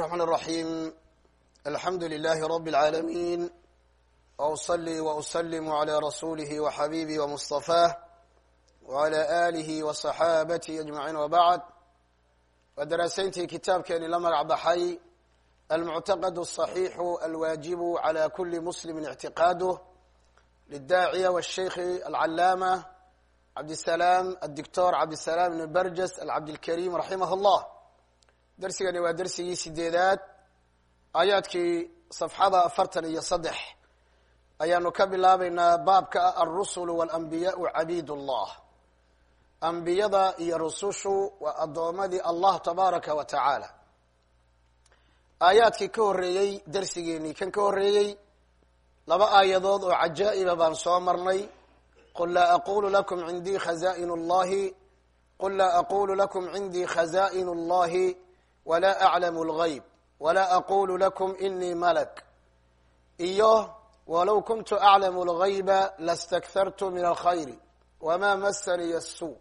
الرحمن الرحيم الحمد لله رب العالمين وأصلي وأسلم على رسوله وحبيبي ومصطفاه وعلى آله وصحابته أجمعين وبعد ودراسينتي كتاب كان لمرع بحي المعتقد الصحيح الواجب على كل مسلم اعتقاده للداعية والشيخ العلامة عبد السلام الدكتور عبد السلام بن برجس العبد الكريم رحمه الله darsigani waa dersigii sideedaad. Aayaadkii safxada afartan iyo saddex. Ayaanu ka bilaabeynaa baabka ah alrusulu walambiyaau cabiid ullah ambiyada iyo rusushu waa addoomadii allah tabaaraka wa tacaala. Aayaadkii ka horreeyey dersigeenii kan ka horreeyey laba aayadood oo cajaa'iba baan soo marnay. Qul laa aqulu lakum cindii khaza'in اllahi qul laa aqulu lakum cindii khaza'in اllahi walaa aclamu اlgayb walaa aqulu lakum inii malak iyo walow kuntu aclamu اlgayba lastakthartu min alkhayri wamaa masaniya asu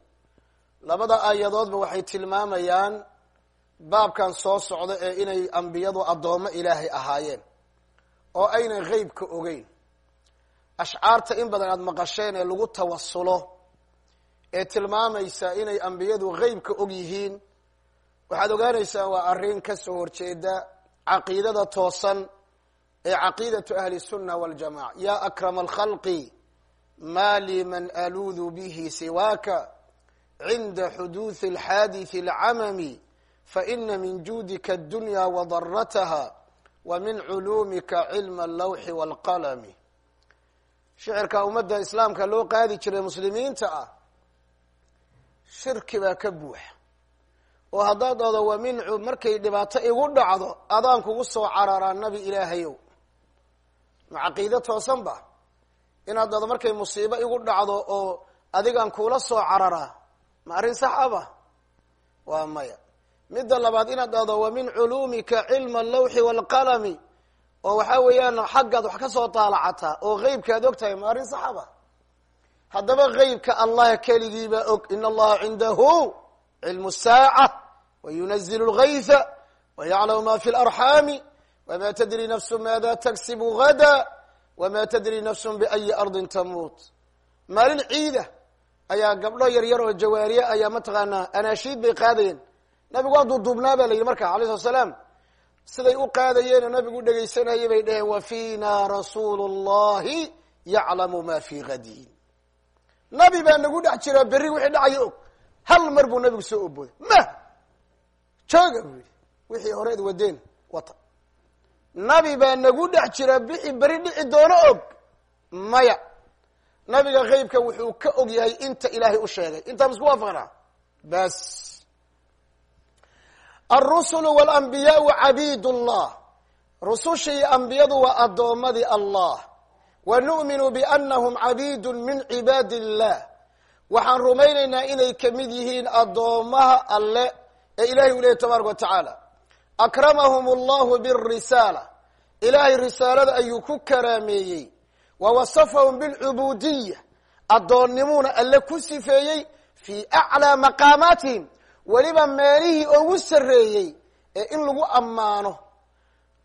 labada aayadoodba waxay tilmaamayaan baabkan soo socda ee inay ambiyadu addoommo ilaahay ahaayeen oo aynan heybka ogeyn ashcaarta in badan aada maqasheen ee lagu tawasulo ee tilmaamaysa inay ambiyadu heybka og waxaad ogaanaysaa waa arrin ka soo horjeeda caqiidada toosan ee caqiidatu ahli sunna waljamaca ya akrama alkhalqi ma liman aluudu bihi siwaaka cinda xuduudi alxaadithi alcamami faina min juudika addunya wadarataha wa min culuumika cilma allawxi waalqalami shicirka ummadda islaamka loo qaadi jiray muslimiinta ah shirki baa ka buuxa oo haddaad dhahdo wa mincu markay dhibaato igu dhacdo adaan kugu soo cararaa nabi ilaahayow. Ma caqiide toosan ba inaad dhahdo markay musiibo igu dhacdo oo adigaan kuula soo cararaa ma arrin sax aba waa maya. Midda labaad inaad dhahdo wa min culuumika cilma allawxi waalqalami oo waxaa weeyaan xaggaad wax ka soo taalacataa oo geybkaad og tahay ma arrin sax aba haddaba geybka allah keligiibaa og in allaha cindahu cilmu saaca wayunazil اlgayha wayaclamu ma fi اlarxaami wma tadri nafsu maada tagsibu gada wma tadri nafsu biayi ardi tamuut maalin ciida ayaa gabdho yar yar oo jawaariye ayaa mataqaanaa anaashiid bay qaadayeen nabigu waa duuduubnaa ba la yidhi marka alayh slat slaam siday u qaadayeen oo nabigu dhegaysanayay bay dheheen wa fiina rasuulu اllahi yaclamu ma fi gadin nabi baa nagu dhex jira berri wixii dhacaya og hal mar buu nabigu soo obooday ma jooga buu yihi wixii horeed wadeen wata. Nabi baa nagu dhex jira bixi beri dhici doono og maya. Nabiga keybka wuxuu ka og yahay inta ilaahay u sheegay. Intaan isku waafaqnaa? Bas alrusulu walambiyaau cabiid llah rususha iyo ambiyadu waa addoomadii allah. Wa nu'minu bianahum cabiidu min cibaadi illah waxaan rumaynaynaa inay ka mid yihiin addoomaha alle ee ilahay u lehy tabaaraka wa akramahum allahu birisaala ilaahay risaalada ayuu ku karaameeyey. Wa wasafahum bilcubuudiya addoonnimuuna alle ku sifeeyey fii aclaa maqaamaatihim weliba meelihii ugu sarreeyey ee in lagu ammaano.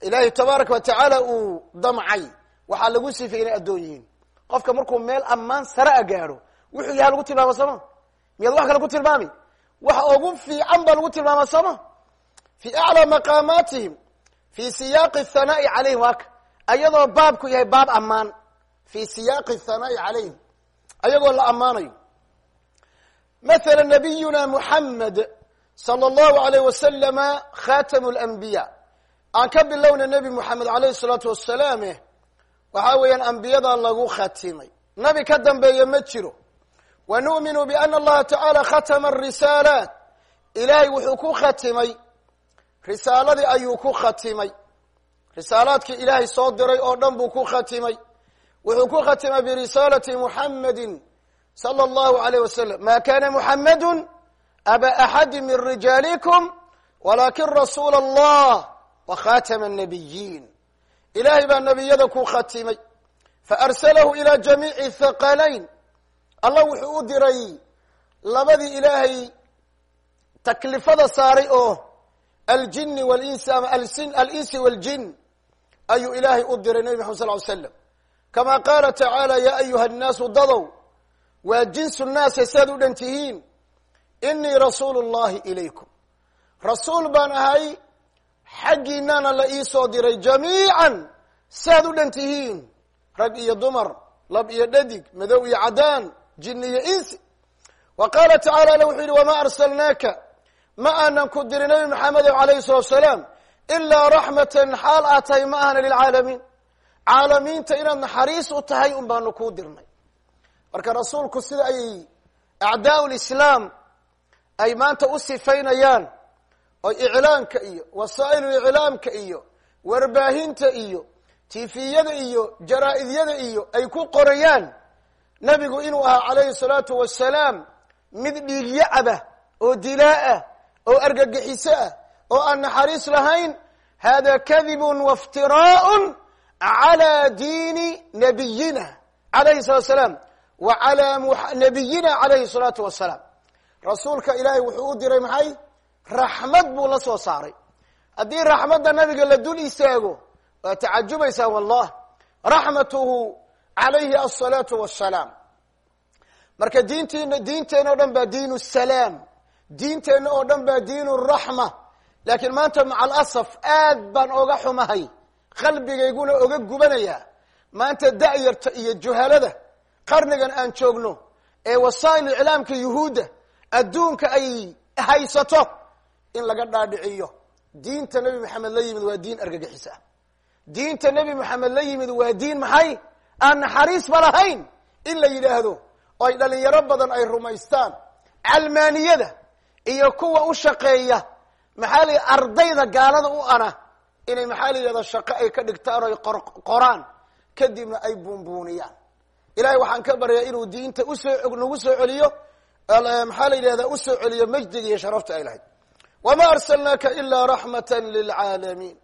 Ilaahay tabaaraka wa tacaala uu damcay. Waxaa lagu sifeeyey inay addoon yihiin. Qofka markuu meel ammaan sare a gaadho wuxuu yahay lagu tilmaama sooma miyaad wax kale ku tilmaami waxa ugu fiican baa lagu tilmaama sooma fi aclaa maqaamaatihim fi siyaaqi hanaa'i calayhim waaka ayadoo baabku yahay baab ammaan. Fi siyaaqi hanaa'i calayhim ayagoo la ammaanayo. Mathala nabiyuna muxamed sala allahu alayh wasalama khatamu lanbiya aan ka bilowna nebi moxamed alayhi salaatu wasalaame waxaa weeyaan ambiyada lagu khatimay. Nabi ka dambeeye ma jiro wa nu'minu biana allaha tacaala khatama arisaalaat ilaahay wuxuu ku khatimay risaaladii ayuu ku khatimay risaalaadkii ilaahay soo diray oo dhan buu ku khatimay wuxuu ku khatimay birisaalati muxamedi sala allahu alayh wasalam ma kana muxamadu aba axadi min rijaalikum walakin rasuula allah wa khatama annabiyiin ilaahay baa nebiyada ku khatimay faarsalahu ila jamiici thaqalayn allah wuxuu u diray labadii ilaahay taklifada saaray oo aljini walinsi ama alinsi waljin ayuu ilaahay u diray nebi maxamed sal ly slam kama qaala tacaala ya ayuha nnaasu dadow waa jinsu naasa saad u dhan tihiin? Inii rasuulu llahi ilaykum. Rasuul baan ahay xaggiinana la iisoo diray jamiican saad u dhan tihiin. Rag iyo dumar lab iyo dhadig madow iyo caddaan jini iyo insi. Wa qaala tacala alla wuxuu yidhi wamaa arsalnaaka? Ma aanan ku dirin nabi maxamed alayhi salatu salaam ilaa raxmatan xaal aad tahay ma ahana lilcaalamiin caalamiinta inaad naxariis u tahay un baanu kuu dirnay. Marka rasuulku sida ay acdaa lislaam ay maanta u sifaynayaan oo iclaamka iyo wasaa'ilu iclaamka iyo warbaahinta iyo tifiyada iyo jaraa-idyada iyo ay ku qorayaan nebigu inuu ahaa calayhi salaatu wasalaam mid dhiigyacabah oo dilaa-ah oo argagixiso ah oo aan naxariis lahayn hada kadibun waftiraa'un calaa diini nabiyina calayhi salatu wasalaam wa calaa nabiyina calayhi salaatu wasalaam rasuulka ilaahay wuxuu u diray maxay? Raxmad buu la soo saaray. Haddii raxmadda nabiga la dul istaago waa tacajubaysaa wallah raxmatuhu calayhi asalaatu wassalaam marka diintiina diinteena o dhan baa diin salaam. Diinteenna oo dhan baa diin raxma laakiin maanta maca alasaf aad baan oga xumahay. Qalbigayguna oga gubanaya maanta da'yarta iyo juhalada qarnigan aan joogno ee wasaa'il iclaamka yuhuudda adduunka ay haysato in laga dhaadhiciyo. Diinta nebi maxamed la yimid waa diin argagixis ah diinta nebi maxamed la yimid waa diin maxay aan naxariisba lahayn in la yidhaahdo. Oo ay dhalinyaro badan ay rumaystaan. Calmaaniyada iyo kuwa u shaqeeya. Maxaa la ardayda gaalada u ana inay maxaa la shaqo ay ka dhigtaan o ay qoraan. Kadibna ay buunbuuniyaan. Ilahay waxaan ka baryaa inuu diinta u soo nagu soo celiyo. Maxaa la yidhahda u soo celiyo majdiga iyo sharafta ay lahayd. Wma arsalnaaka ila raxmata lilcaalamiin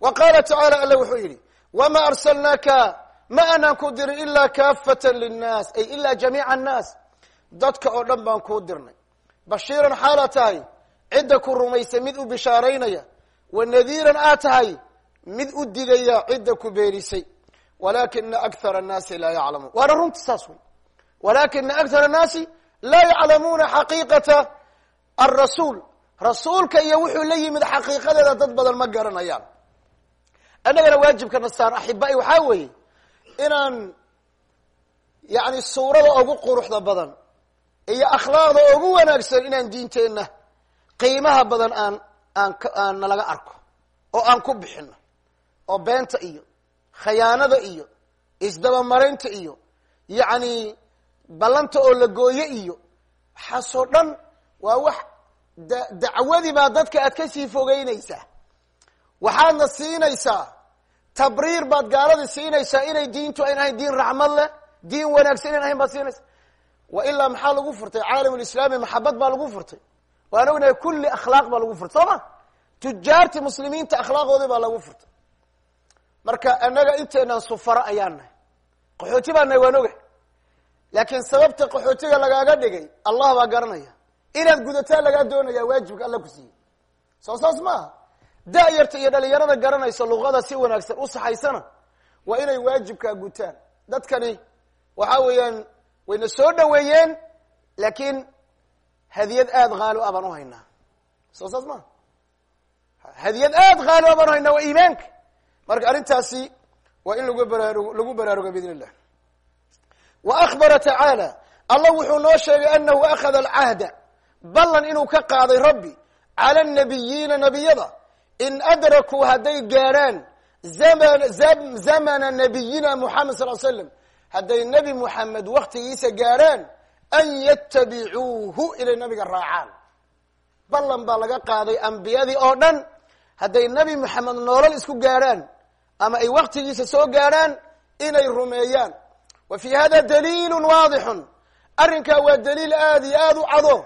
wa qaala tacaala alla wuxuu yidhi wama arsalnaaka ma aanaan ku dirin ilaa kaafata linnaas ay ilaa jamiica annaas dadka oo dhan baan kuu dirnay. Bashiiran xaala tahay cidda ku rumaysa mid u bishaaraynaya. Wa nadiiran aad tahay mid u digaya cidda ku beenisay walaakina akthara annaasi laa yaclamuun. Waana runta saas wey walaakina akthara annaasi laa yaclamuuna xaqiiqata alrasuul rasuulka iyo wuxuu la yimid xaqiiqadeeda dad badan ma garanayaan. Annagana waajibkana saar axibai waxaa weeye inaan yani suurada ugu quruxda badan iyo akhlaaqda ugu wanaagsan inaan diinteenna qiimaha badan aan aan aan nalaga arko oo aan ku bixino oo beenta iyo khayaanada iyo isdabamarinta iyo yacni ballanta oo la gooye iyo waxaasoo dhan waa wax da dacwadii baa dadka aad ka sii fogeynaysaa waxaadna siinaysaa tabriir baad gaaladii siinaysaa inay diintu ayn ahayn diin raxmad leh diin wanaagsan inayn ahayn baad siinaysaa. Wa ilaa maxaa lagu furtay? Caalamulislaami maxabad baa lagu furtay. Waan ognahay kulli akhlaaq baa lagu furtay. Soo ma? Tujaarti muslimiinta akhlaaqoodii baa lagu furtay. Marka annaga inteenaan sufaro ayaan nahay. Qaxooti baa nahay waan ogahay laakiin sababta qaxootiga lagaaga dhigay allah baa garanaya. Inaad gudataa lagaa doonaya waajibka alla ku siiyey. Soo saas maaha da-yarta iyo dhalinyarada garanaysa luqada si wanaagsan u saxaysana waa inay waajibkaa gutaan. Dadkani waxa weeyaan wayna soo dhaweeyeen laakiin hadiyad aada haalo a u haynaa. Soo saas maaha hadiyad aada haalo a baan u haynaa waa iimaanka. Marka arrintaasi waa in lagu baraarug lagu baraaruga biidn illah wa akbara tacaala allah wuxuu noo sheegay anahu akhada alcahda ballan inuu ka qaaday rabbi cala nabiyiina nebiyada in adrakuu hadday gaadhaan zaman zamana nabiyina muxamed sal slam hadday nebi muxamed waktigiisa gaadhaan an yatabicuuhu inay nabiga raacaan ballan baa laga qaaday ambiyadii oo dhan hadday nebi moxamed noolal isku gaadhaan ama ay waktigiisa soo gaadhaan inay rumeeyaan wa fi hada daliilu waadixun arrinkaa waa daliil aada iyo aada u cado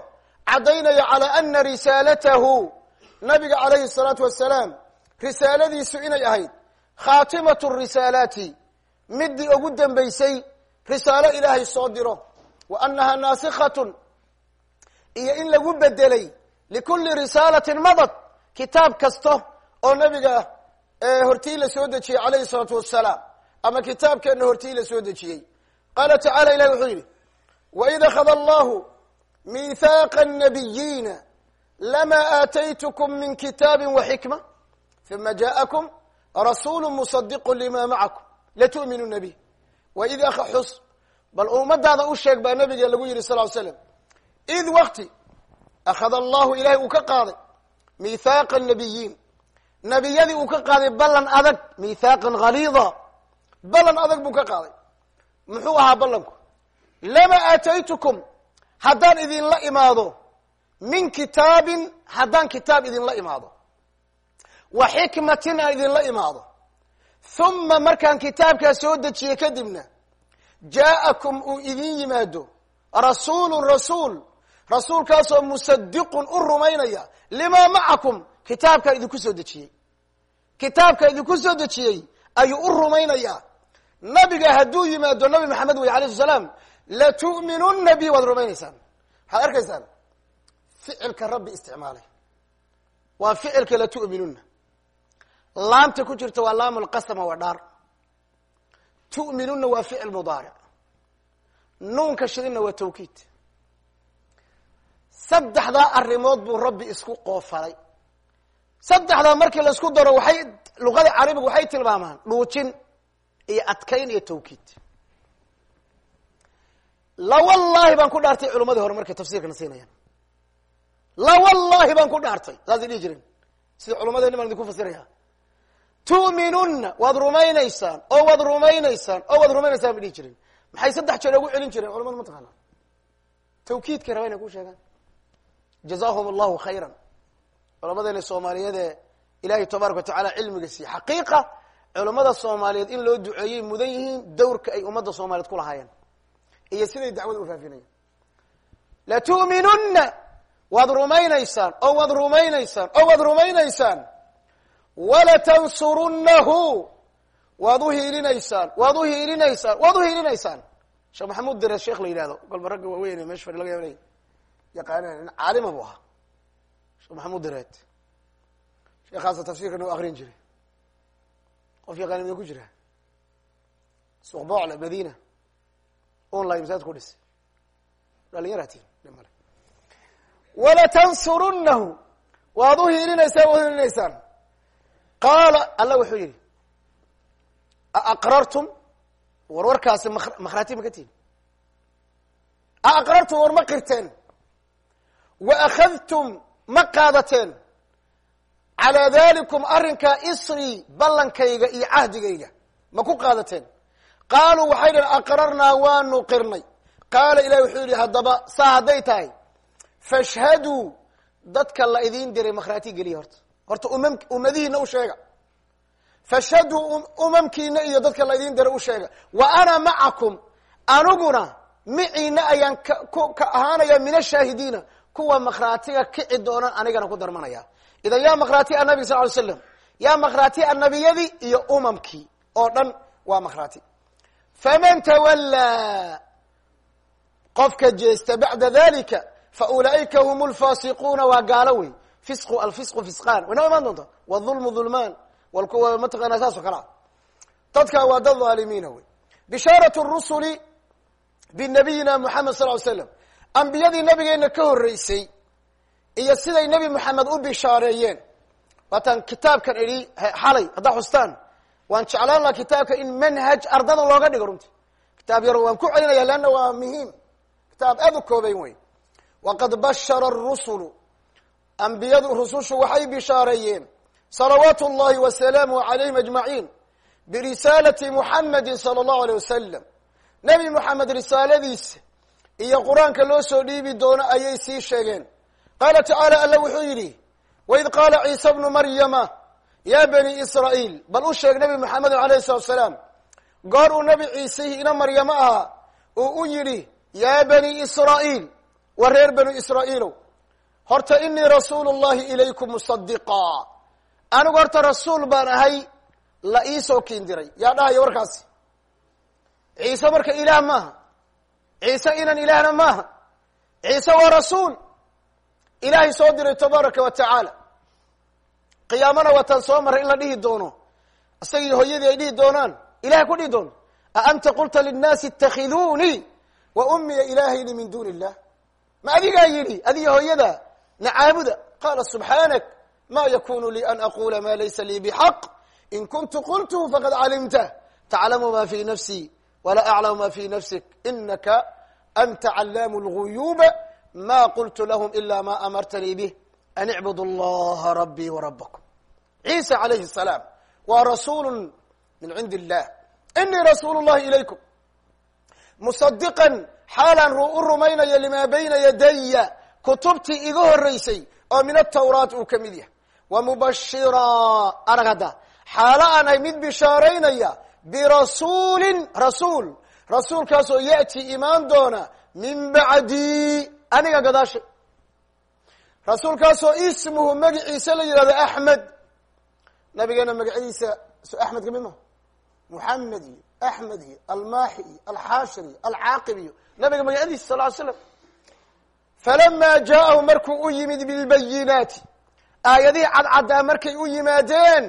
caddaynaya calaa ana risaalatahu nabiga calayhi الsalaatu wasalaam risaaladiisu inay ahayd khaatimatu risaalaati midii ugu dambeysay risaalo ilaahay soo diro. Wa anaha naasikhatun. Iyo in lagu bedelay likulli risaalatin madad kitaab kasta oo nabiga hortii la soo dejiyey calayhi salaatu wasalaam ama kitaabkeena hortii la soo dejiyey. Qaala tacala ilahi wuxuu yidhi waid akhada allahu mithaaqa nabiyiina lama aataytkm min kitaabi waxikma uma jaءakum rasuulu musadiqu lima macakum latu'minuna bih waid xus bal ummadaada u sheeg baa nabiga lagu yihi sal slam id wakti akhada allahu ilahay uu ka qaaday mithaaqa nabiyiin nabiyadii uu ka qaaday ballan adag mithaaqan haliida ballan adag buu ka qaaday muxuu ahaa ballanku lama aataytukum haddaan idinla imaado min kitaabin haddaan kitaab idinla imaado. Wa xikmatin aan idinla imaado. Huma markaan kitaabkaa soo dejiyey kadibna jaa'akum uu idin yimaado rasuulun rasuul. Rasuulkaasoo musadiqun u rumaynaya limaa macakum kitaabkaa idinku soo dejiyey. Kitaabka idinku soo dejiyey ayuu u rumaynayaa nabiga hadduu yimaado nabi maxamed wey alayh sl salaam latu'minunna bi waad rumaynaysaan. Waxaad arkaysaan ficilka rabbi isticmaalay. Waa ficilka latu'minunna laamta ku jirta waa laam lqasama waa dhaar. Tu'minunna waa ficil mudaaric nuunka shidinna waa tawkiid. Saddexdaa arrimood buu rabbi isku qoofalay. Saddexdaa markii la isku daro waxay luqada carabiga waxay tilmaamaan dhuujin iyo adkayn iyo tawkiid. La wallahi baan ku dhaartay culimadii hore markay tafsiirkana siinayaan la wallahi baan ku dhaartay. Saasay dhihi jireen sida culimadeena baan idinku fasiraya tu'minunna waad rumaynaysaan oo waad rumaynaysaan oo waad rumaynaysaan bay dhihi jireen maxay saddex jeer ugu celin jireen? Culamada ma taqaanaa. Tawkiidkay raba inay ku sheegaan. Jazahum allahu khayran culamadeena soomaaliyeedee ilahay tabaaraka wa tacala cilmiga siiye xaqiiqa culamada soomaaliyeed in loo duceeyey mudan yihiin dawrka ay ummadda soomaaliyeed ku lahaayeen. Iyo siday dacwada ufaafinayaan latu'minunna waad rumaynaysaan oo waad rumaynaysaan oo waad rumaynaysaan. Walatansurunnahu waad uhiilinaysaan waad uhiilinaysaan waad uhiilinaysaan sheekh maxamuud dare sheekh la yidhahdo kolba ragga waaweyn meesha fadhi laga yaqaanaan nin caalima buu ahaa. Sheekh maxamuud dareed sheekhaasa tafsiirkana u akrin jiray. Qof yaqaani mida ku jira. Suuq boocle madina online masaajid ku dhis. Dhalinyaratin male walatansurunnahu waad uhiilinaysaan waad uhiilinaysaan qaala alla wuxuu yihi aaqrartum war warkaasi makhraati ma ka tihin aaqrartum war ma qirteen wa akhadtum ma qaadateen calaa dalikum arrinkaa isrii ballankayga iyo cahdigayga ma ku qaadateen qaaluu waxay dhaheen aqrarnaa waanu qirnay qaala ilahi wuxuu yihi haddaba saa hadday tahay fashhaduu dadka la idiin diray makhraati geliya horta. Horta umam ummadihiina u sheega. Fashhaduu umamkiina iyo dadka la idiin diray u sheega. Wa ana macakum aniguna miciina ayaan ka ahaanaya min ashaahidiina kuwa makhraatiga kici doonaan anigana ku darmanaya. Idan yaa makhraati annabiga sal ly slam yaa makhraati annabiyadii iyo umamkii oo dhan waa makhraati faman tawallaa qofka jeesta bacda dalika fa ulaa'ika hum lfaasiquuna waa gaalo wey fisqu alfisqu fisqaan waynoo imaan doonta wdulmu dulmaan mataqaana saas oo kale a dadka waa dad dhaalimiina wey bishaarat rusuli binabiyina moxamed sal ly slam ambiyadii nabigeena ka horreysay iyo siday nebi moxamed u bishaareeyeen waataan kitaabkan idhi xalay haddaa xustaan waan jeclaan laha kitaabka in manhaj ardada looga dhigo runti kitaab yaro waan ku celinaya leanna waa muhiim kitaab aad u koobayn wey waqad bashara arusulu ambiyadu rusushu waxay bishaareeyeen salawaatu اllahi wasalaamuh calayhim ajmaciin birisaalati muxamedi sala allahu aleyh wasalam nebi moxamed risaaladiisa iyo qur'aanka loo soo dhiibi doono ayay sii sheegeen qaala tacaala alla wuxuu yidhi waid qaala ciisa bnu maryama ya bani israa'iil bal u sheeg nebi moxamedin alayh salatu salaam goor uu nebi ciisihii ina maryamo ahaa uu u yidhi yaa bani israa'iil wa reer banu israa'iilow horta inii rasuulu llahi ilaykum musadiqa anigu horta rasuul baan ahay la iisoo kiindiray. Yaa dhahaya warkaasi? Ciise marka ilaah maaha. Ciise inan ilaahna maaha. Ciise waa rasuul. Ilaahay soo diray tabaaraka wa tacaala. Qiyaamana waataan soo marray in la dhihi doono. Isagii hooyadii ay dhihi doonaan ilahay ku dhihi doono a anta qulta linnaasi itakhiduunii wa ummiya ilaahayni min duuni illah ma adigaa yidhi adiga hooyada nacaabuda qaala subxaanak ma yakunu lii an aqula ma laysa lii bxaq in kuntu qultuhu faqad calimtah taclamu ma fi nafsi wala aclamu ma fi nafsik. Inaka anta callaamu lguyuuba ma qultu lahm ila ma amartanii bih. An icbudu allaha rabbii warabakum ciisa calayhi salaam waa rasuulu min cindi illah inii rasuulu llahi ilaykum. Musadiqan xaalaan u rumaynayo limaa bayna yadaya kutubtii iga horeysay oo min atawraat uu ka mid yahay. Wa mubashira arag hadda xaalo aan ahay mid bishaaraynaya birasuulin rasuul. Rasuulkaasoo ya'ti imaan doona min bacdi aniga gadaashay rasuulkaasoo ismuhu magiciisa la yihahdo axmed. Nabigeena magacyadiisa so axmed ka mid ma? Muxamed iyo axmed iyo almaaxi iyo alxaashir iyo alcaaqib iyo nabiga magacyadiisa sal ly slam falama jaءahu markuu u yimid bilbayinaati aayadihii cadcaddaa markay u yimaadeen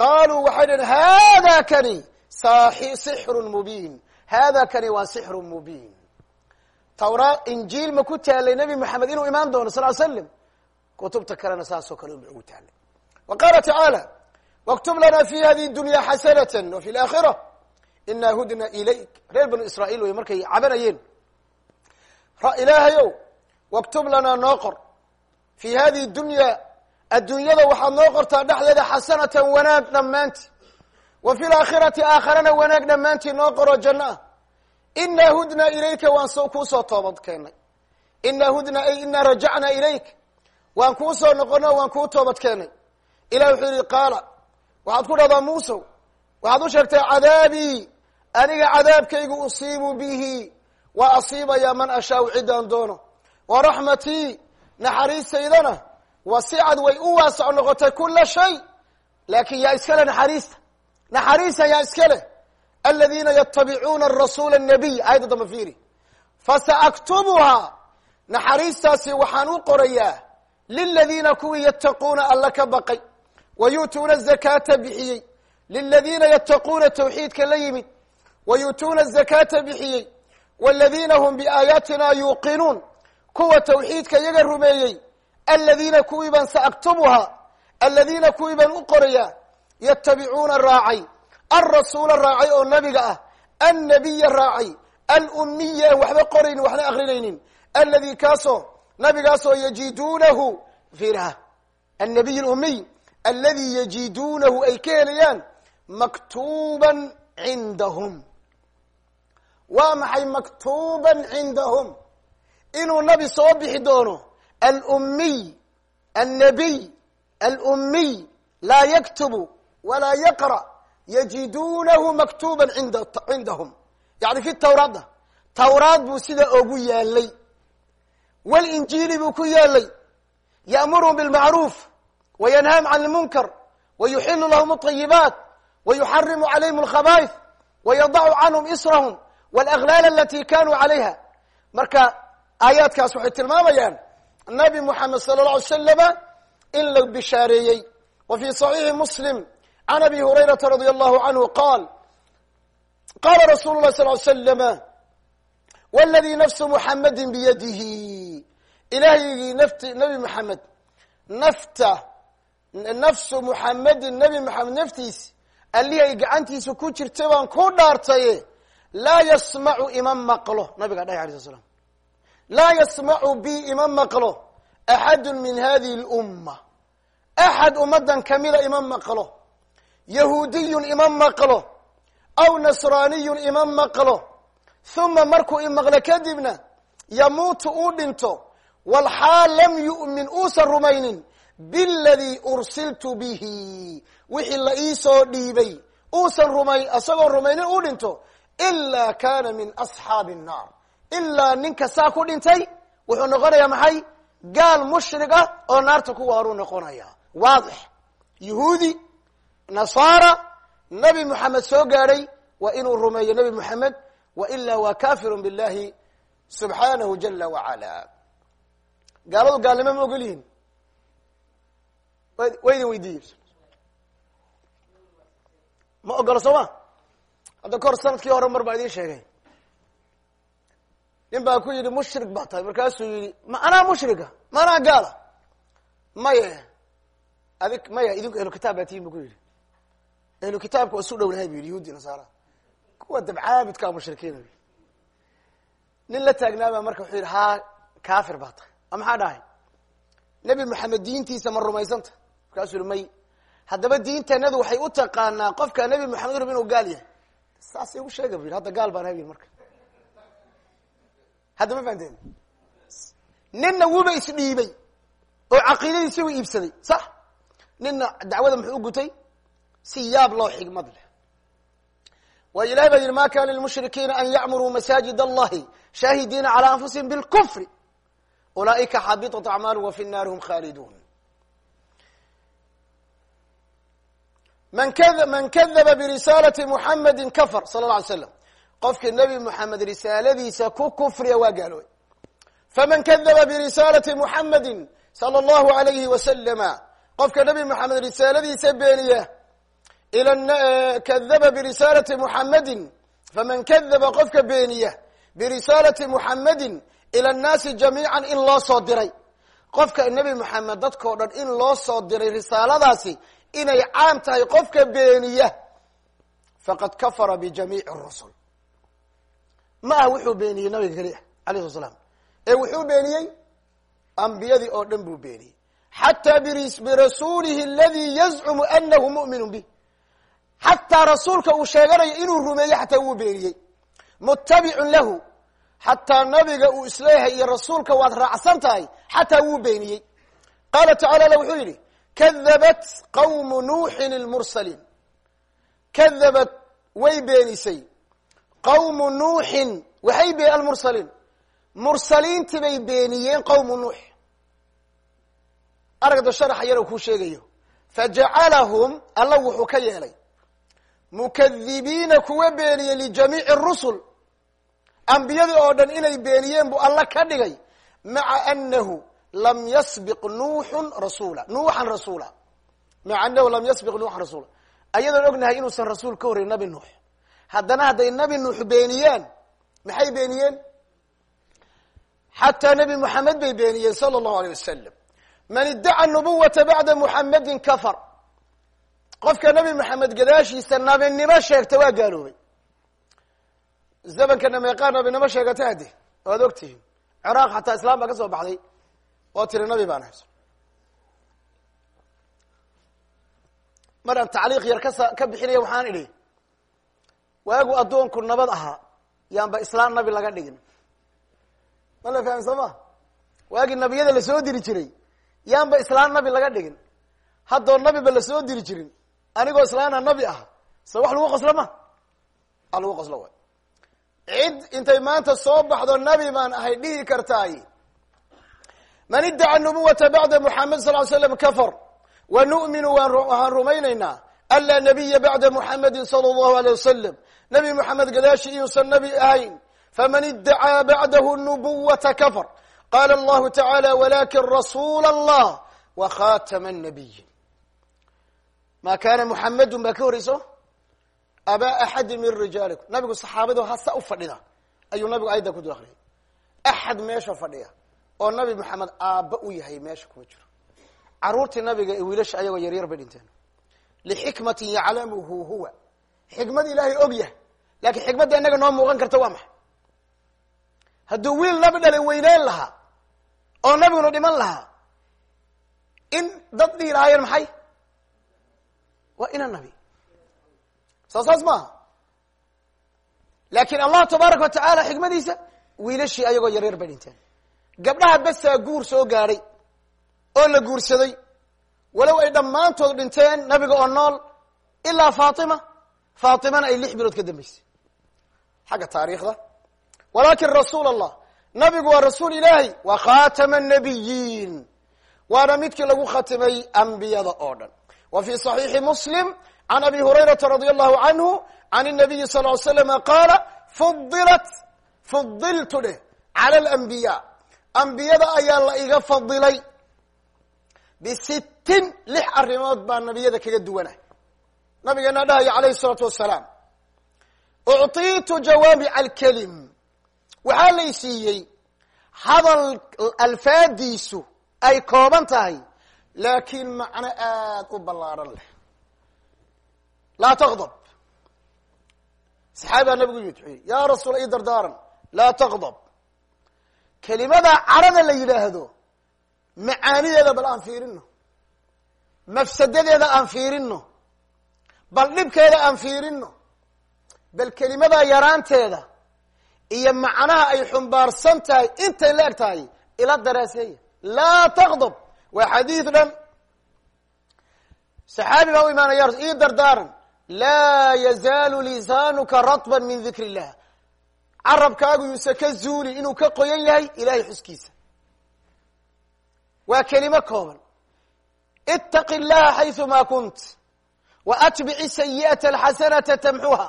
qaaluu waxay dhaheen hada kani sixru mubiin hada kani waa sixru mubiin tawraa injiil ma ku taalay nebi moxamed inuu imaan doono sal l slam kutubta kalena saasoo kale uma ugu taalay wa tacaala waktub lana fi hadihi dunya xasanata wa fi laakhira ina hudna ilayk. Reer banu israail wey markay cabanayeen. Ilaahayow waktub lanaa noo qor. Fi hadihi dunya adduunyada waxaad noo qortaa dhexdeeda xasanatan wanaag dhammaanti wa fi laakhirati aakharana wanaag dhammaantii noo qoro janno ah. Inaa hudnaa ilayka waan so kuusoo toobad keennay inaa hudnaa ay inaa rajacnaa ilayk. Waan kuu soo noqono waan kuu toobad keennay ilah wuxuu yihi qaala waxaad ku dhahdaa muusow waxaad u sheegtay cadaabii aniga cadaabkaygu usiibu bihi waa asiibayaa man ashaau ciddaan doono. Wa raxmatii naxariistaydana wasicad way u waasac noqotay kula shay laakin yaa iskale naxariista. Naxariista yaa iska leh. Aladiina yatabicuuna arasuula الnabiy aayadda damba fiiri. Fasaaktubuhaa naxariistaasi waxaan u qorayaa liladiina kuwii yattaquuna alla ka baqay wa yu'tuuna zakaata bixiyey liladiina yattaquuna tawxiidka la yimid wa yu'tuuna zakaata bixiyey waladiina hum biaayaatina yuuqinuun kuwa tawxiidka iyaga rumeeyey aladiina kuwii baan saaktubuhaa aladiina kuwii baan u qorayaa yatabicuuna raacay alrasuula raacay oo nabiga ah annabiya raacay alummiya aan waxba qoraynin waxna akrinaynin aladi kaasoo nabigaasoo yajiduunahu fiiraha annabiy lumiy aladi yajiduunahu ay ka helayaan maktuuban cindahum waa maxay maktuuban cindahum inuu nabi soo bixi doono alummiy annabiy alummiy laa yaktubu walaa yaqra yajiduunahu maktuuban inda cindahum yani fi tawraadda tawraad buu sida ogu yaalay walinjiili buu ku yaalay ya'muruhum bilmacruuf wa yanhaahum can lmunkar wa yuxilu lahum alayibaat calayhim alkhaba'ith wa yadacu canhum israhum walaklaal alati kanuu calayha marka aayaadkaas waxay tilmaamayaan nabi moxamed sala alla alay slama in la bishaareeyey wa fi صaxiixi muslim can abi hurayrata radi allahu canhu qaal qala rasulu lahi sal ly slama wladii nafsu muxamadi biyadihi ilaahygii nafti nabi moxamed nafta nafsu muxamedin nabi moxamed naftiisi allihii ay gacantiisa ku jirtay baan ku dhaartaye laa yasmacu ima maqlo nabiga dhahay alay sl slam laa yasmacu bi ima maqlo axadu min hadihi اlumma axad ummadan kamida ima maqlo yahuudiyun ima maqlo aw nasraaniyun ima maqlo huma markuu imaqlo kadibna yamuutu uu dhinto walxaal lam yu'min uusan rumaynin biladii ursiltu bihi wixii la iisoo dhiibay uusan rumay isagoo rumaynin uu dhinto ilaa kana min asxaabi الnaar ilaa ninka saa ku dhintay wuxuu noqonayaa maxay? Gaal mushrig ah oo naarta kuwa horuu noqonaya. Waadix. Yahuudi nasaara nabi moxamed soo gaadhay waa inuu rumeeyo nabi moxamed wa ilaa waa kafiru billahi subxaanahu jala wacala gaaladu gaalnimo ma ogol yihiin wa idin ma ogolo soo ma? Hadda kahor sannadkii hore mar baa idin sheegay. Nin baa ku yidhi mushrik baa tahay. Markaasuu yidhi ma anaa mushrika? Ma anaa gaala? Maye adig maya idinku ehlu kitaab baa tihin bu ku yidhi. Ehlu kitaabka waa isu dhownahay bu yidhi yahuudi nasaara. Kuwa dabcaabidkaa mushrikiina nin la taagnaabaa marka wuxuu yidhi haa kafir baa tahay. A maxaa dhahay? Nebi maxamed diintiisa ma rumaysanta. Markaasuu yihi may haddaba diinteenadu waxay u taqaanaa qofka nebi maxamed rab inuu gaal yahay. Saas igu sheega bu yidhi hadda gaal baan habeen marka. Hadda ma fahanteen? Ninna wuba isdhiibay oo caqiidadiisi u iibsaday sax? Ninna dacwada muxuu u gutay? Si yaab loo xigmad leh. Waayo ilahay baa yidhi ma kana lilmushrikiina an yacmuruu masaajid allahi shaahidiina calى anfusihim bilkufri ulaaئika xabitat acmaalu wa fi naari hm khaalidun man kadaba birisaalati muxamedi kafar sala la alay slam qofkii nebi moxamed risaaladiisa ku kufriya waa gaaloobay. Faman kadaba birisaalati muxamedi sala allahu alayhi wasalama qofka nebi moxamed risaaladiisa beeniya eh, kadaba birisaalati muxamedin faman kadaba qofka beeniya birisaalati muxamedin ila annaasi jamiican in loo soo diray. Qofka nebi moxamed dadkao dhan in loo soo diray risaaladaasi inay caam tahay qofka beeniya faqad kafara bijamiici rusul ma ah wuxuu beeniyey nabiga keliya alayh slat slam ee wuxuu beeniyey? Ambiyadii oo dhan buu beeniyey. Xataa birasuulihi aladi yazcumu anahu mu'minu bih xataa rasuulka uu sheeganayo inuu rumeeyo xataa wuu beeniyey. Mutabicun lahu. Xataa nabiga uu is leeyahay iyo rasuulka waad raacsan tahay xataa wuu beeniyey. Qaala tacala la wuxuu yidhi kadabat qawmu nuuxin ilmursaliin kadabat way beenisay. qawmu nuuxin waxay be almursaliin mursaliintii bay beeniyeen qawmu nuux aragda sharaxa yar kuu sheegayo fajacalahum alla wuxuu ka yeelay mukadibiina kuwa beeniyey lijamiici rusul ambiyadii oo dhan inay beeniyeen buu alla ka dhigay maca anahu lam yasbiq nuuxun rasuula nuuxan rasuula. Maca anahu lam yasbiq nuuxan rasuula. Ayadoon ognahay inuusan rasuul ka horreyn nabi nuux. Haddana hadday nabi nuux beeniyeen maxay beeniyeen? Xataa nebi moxamed bay beeniyeen sala allahu aleyh wasalam man iddaca nubuwata bacda muxamedin kafar. Qofka nebi moxamed gadaashiisa nabinimo sheegta waa gaaloobay. Zamankana meeqaa nabinimo sheegata hade waad og tihiin ciraaq xataa islaam baa ka soo baxday oo tiri nabi baan hayso. Maraan tacliiq yar kasa ka bixinaya waxaan idhi waagu addoonku nabad ahaa yaanba islaan nabi laga dhigin. Ma la faham soo ma? Waagii nabiyada la soo diri jiray yaanba islaan nabi laga dhigin. Haddoo nabiba la soo diri jirin anigoo islaana nabi ah se wax lagu qoslo ma? A lagu qoslo waay. Cid intay maanta soo baxdo nabi baan ahay dhihi kartaay man iddaca nubuwata bacda muxamed sal ly slam kafar wa nu'minu waxaan rumaynaynaa an laa nabiya bacda muxamedin sala allahu aleyh wasalam nabi moxamed gadaashi inuusan nabi ahayn faman iddacaa bacdahu nubuwata kafar. Qala allahu tacaala walakin rasuula allah wa khatama nabiyin ma kana muxamedun baa ka horeyso? Abaa axadi min rijaalikum. Nabigu saxaabado hasa u fadhida. Ayuu nabigu ayadda ku dul akriyay axad meesha fadhiya oo nabi maxamed aabba u yahay meesha kuma jiro. Caruurtii nabiga ee wiilasha ayagoo yaryar bay dhinteen. Lixikmatin yaclamuhu huwa. Xikmad ilaahay og yahay. Laakiin xikmadda inaga noo muuqan karta waa maxay? Hadduu wiil nabi dhalay weyneyn lahaa oo nabiguna dhiman lahaa in dad dhihi lahaayeen maxay? Waa ina nabi. Soo saas maaha laakiin allah tabaaraka wa tacaala xikmadiisa wiilashii ayagoo yaryar bay dhinteen gabdhaha basaa guur soo gaadhay oo la guursaday walow ay dhammaantood dhinteen nabiga oo nool ilaa faatima faatimana ay lix bilood ka dambeysay xagga taariikhda walakin rasuul allah nabigu waa rasuul ilaahay waa khatama nabiyiin waana midkii lagu khatimay ambiyada oo dhan wa fi صaxiixi muslim can abi hurayrata radi allahu canhu can الnabiyi sal ly slama qaala fudilat fudiltu dheh cala alanbiya ambiyada ayaa la iga fadilay bisittin lix arrimood baa nabiyada kaga duwanah nabigeena dhahayo calayhi isalaatu wassalaam uctiitu jawaamica alkelim waxaa lay siiyey hadal alfaadiisu ay kooban tahay laakiin macno aada u ballaaran leh. Laa taqdab. Saxaabi baa nabigu yihi yaa rasuul ii dardaaran. Laa taqdab kelimada carada la yidhaahdo macaanideeda bal aan fiirino mafsadadeeda aan fiirino bal dhibkeeda aan fiirino bal kelimada yaraanteeda iyo macnaha ay xumbaarsan tahay intay la eg tahay ila daraaseeya laa taqdab waa xadiid dhan. Saxaabi baa u imaanaya ii dardaaran laa yazaalu lisaanuka ratba min dikr illah carabkaagu yuusa ka zuuli inuu ka qoyan yahay ilahay xuskiisa waa kelimo kooban itaqi llaha xayثuma kunt waatbici sayi'ata alxasanata tamxuha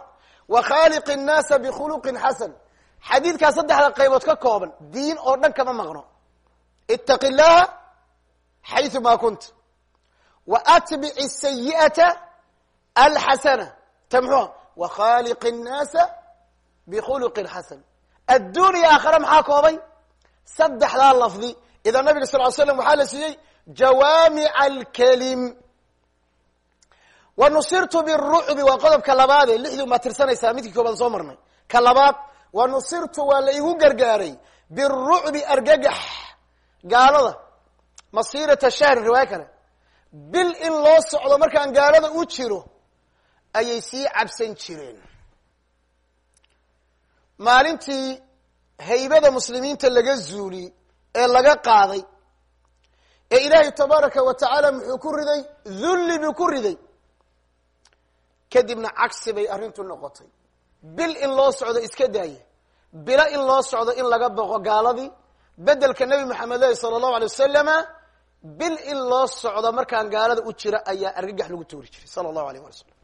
wakhaaliq الnaasa bikhuluqin xasan xadiidkaa saddexda qaybood ka kooban diin oo dhan kama maqno itaqi llaha xayثuma kunt waatbici sayi'ata alxasana tamxuha wakhaaliq الnaasa bikhuluqin xasan adduuniya aakhare maxaa koobay saddexdaa lafdi idan nabiga sal l slam waxaa la siiyey jawaamica alkelim wa nusirtu birucbi waa qodobka labaade lixdii umaa tirsanaysaa midkii koobaad soo marnay ka labaad wa nusirtu waa la igu gargaaray birucbi argagax gaalada masiirata shahrin riwaayo kale bil in loo socdo markaan gaalada u jiro ayay sii cabsan jireen maalintii haybada muslimiinta laga zuuliyey ee laga qaaday ee ilaahay tabaaraka wa tacaala muxuu ku riday dhulli buu ku riday. Kadibna cagsi bay arrintu noqotay. Bil in loo socdo iska daaya bilo in loo socdo in laga boqo gaaladii. Bedelka nebi maxamed lehi sala allahu alay wasalama bil in loo socdo markaan gaalada u jira ayaa argagax lagu tuuri jiray sala allahu alayh wala salam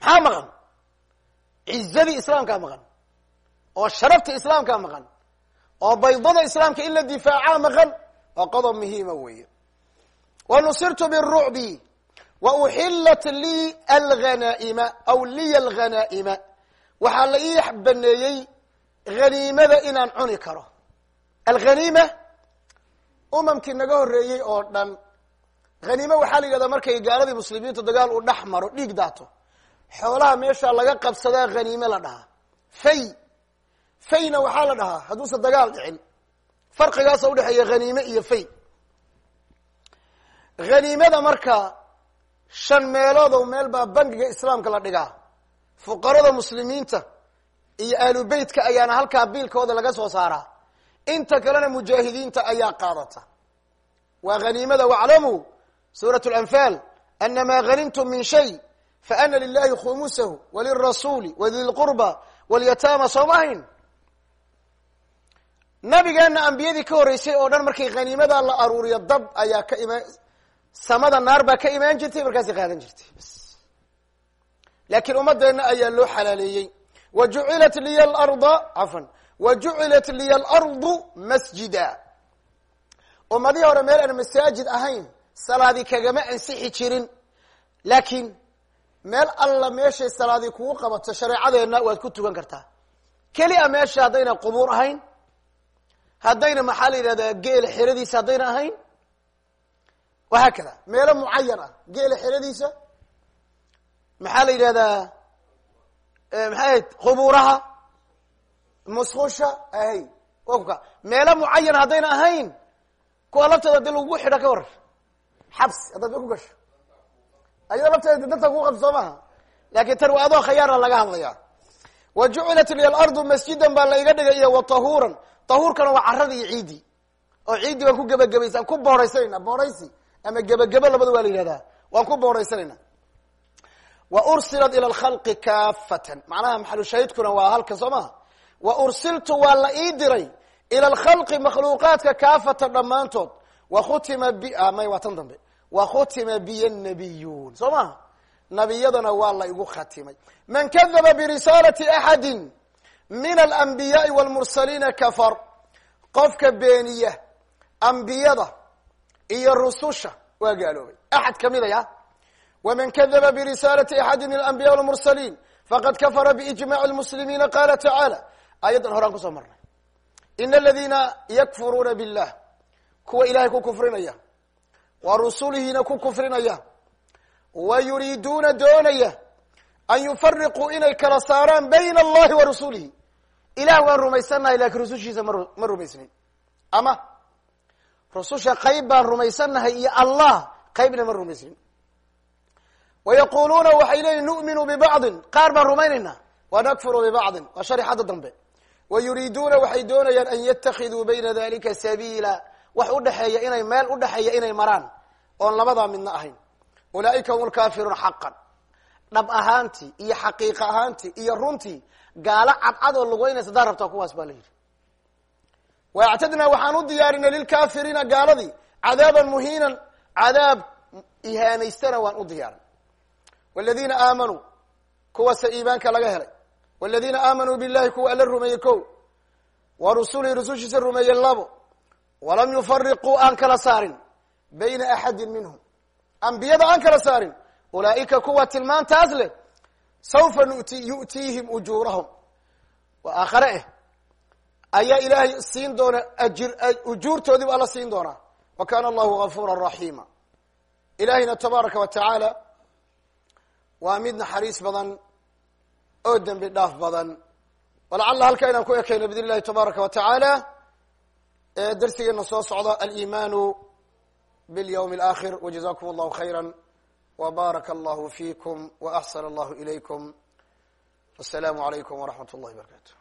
maxaa maqan cizadii islaamkaa maqan oo sharafta islaamkaa maqan oo baydada islaamka in la difaacaa maqan waa qodob muhiima weeye. Wa nusirtu birucbi wa uxilat lii alghanaa'ima aw liya alghanaa'ima. Waxaa la ii baneeyey haniimada inaan cuni karo. Alghaniima umamkii naga horreeyey oo dhan haniime waxaa la yidhahdaa markay gaaladii muslimiintu dagaal u dhex maro dhiig daato xoolaha meesha laga qabsadaa haniime la dhahaa. Fay. Fayna waxaa la dhahaa hadduusan dagaal dhicin. Farqigaasa udhexeeya haniime iyo fay. Haniimada marka shan meelood oo meel baa bangiga islaamka la dhigaa. Fuqarada muslimiinta iyo ahlu beytka ayaana halkaa biilkooda laga soo saaraa. Inta kalena mujaahidiinta ayaa qaadata. Waa haniimada waclamuu suurat lanfaal anama hanimtum min shay faana lilahi khumusahu walirasuuli walilqurba walyataama soomahayn nabigeena ambiyadii ka horreysay oo dhan markay khaniimadaa la aruuriyo dab ayaa ka imaan samada naar baa ka imaan jirtay markaasay qaadan jirtay laakiin ummadeenna ayaa loo xalaaleeyey wa jucilat liya alarda cafan wa jucilat liya alardu masjida ummadihii hore meel aan masaajid ahayn salaadi kagama ansixi jirin laakiin meel alla meeshay salaadii kugu qabato shareecadeenna waad ku tukan kartaa. Keli a meesha haddayna qubuur ahayn haddayna maxaa la yidhahdaa geela xeradiisa haddayna ahayn? Wahaakada meelo mucayan ah geela xeradiisa. Maxaa la yidhahdaa maxay ahayd qubuuraha musqusha ahay ka. Meelo mucayan haddayna ahayn kuwa laftooda haddii lagu xidha ka warar xabs haddaad ba ku gasho ayado lafteeda dadka ku qabto soo maha laakin tan waa adoo khayaara laga hadlaya wa jucilat liya alardu masjidan baa la iga dhigay iyo wa tahuuran. Tahuurkana waa carada iyo ciidii oo ciiddii waan ku gebagabaysa ku boorhaysanayna boorhaysi ama gebagebo labada waa la yihahdaa waan ku boorhaysanayna wa ursilat ila alkhalqi kaafatan. Macnaha maxalushaahidkuna waa halka soo maha wa ursiltu waa la ii diray ila alkhalqi makhluuqaadka kaafatan dhammaantood. Wa khutima bi may waa tan dambe wa khutima biya nabiyuun soo maha nabiyadana waa la igu khatimay man kadaba birisaalati axadi min alanbiyaai walmursaliina kafar qofka beeniya ambiyada iyo rususha waa gaaloobay axad ka mid aya waman kadaba birisaalati axadi min alambiya walmursaliin faqad kafara biijmaci lmuslimiina qala tacaala aayaddan horaan ku soo marnay ina aladina yakfuruuna billah kuwa ilahay ku kufrinaya wa rusulihiina ku kufrinaya. Wa yuriiduuna doonaya an yufariquu inay kala saaraan bayna allahi wa rasulihi ilah waan rumaysannahay laakiin rusushiisa ma ma rumaysnin ama rususha qayb baan rumaysannahay iyo allah qaybna ma rumaysnin wa yaquluuna waxay leeyihiin nu'minu bibacdin qaar baan rumaynaynaa wa nakfuru bibacdin waa sharixadda dambe. Wa yuriiduuna waxay doonayaan an yatakiduu bayna dalika sabiila. Wax udhexeeya inay meel udhexeeya inay maraan oon labadaa midna ahayn. Ulaaika hum lkaafiruun xaqan. Dhab ahaantii iyo xaqiiqa ahaantii iyo runtii gaalo cadcad oo lugeynaysa hadaa rabtaa kuwaas baa la yidhi. Waactadnaa waxaan u diyaarinay lilkaafiriina gaaladii cadaaban muhiinan cadaab ihaanaystana waan u diyaarin. Waladiina aamanuu kuwase iimaanka laga helay. Waladiina aamanuu billahi kuwa alla rumeeyey ko wa rusulihi rusushiisa rumeeyey labo. Walam yufariquu aan kala saarin bayna axadin minhum. Ambiyada aan kala saarin ulaaika kuwa tilmaantaas leh saufa nuti yu'tiihim ujuurahum waa aakhare eh ayaa ilaahay siin doona ajir ujuurtoodii ba alla siin doonaa. Wa kana allahu gafuura raxiima ilaahayna tabaaraka wa tacaala waa mid naxariis badan oo dembi dhaaf badan. Walacalla halkaa inaan ku ekayno bidn illahi tabaaraka wa tacaala darsigeena soo socda alimaanu biاlyawm اlآkhir wajazakum allahu khayra wbaaraka allahu fiikum waaxsana allahu ilaykum wasalaamu alaykum waraxmat اllahi barakatu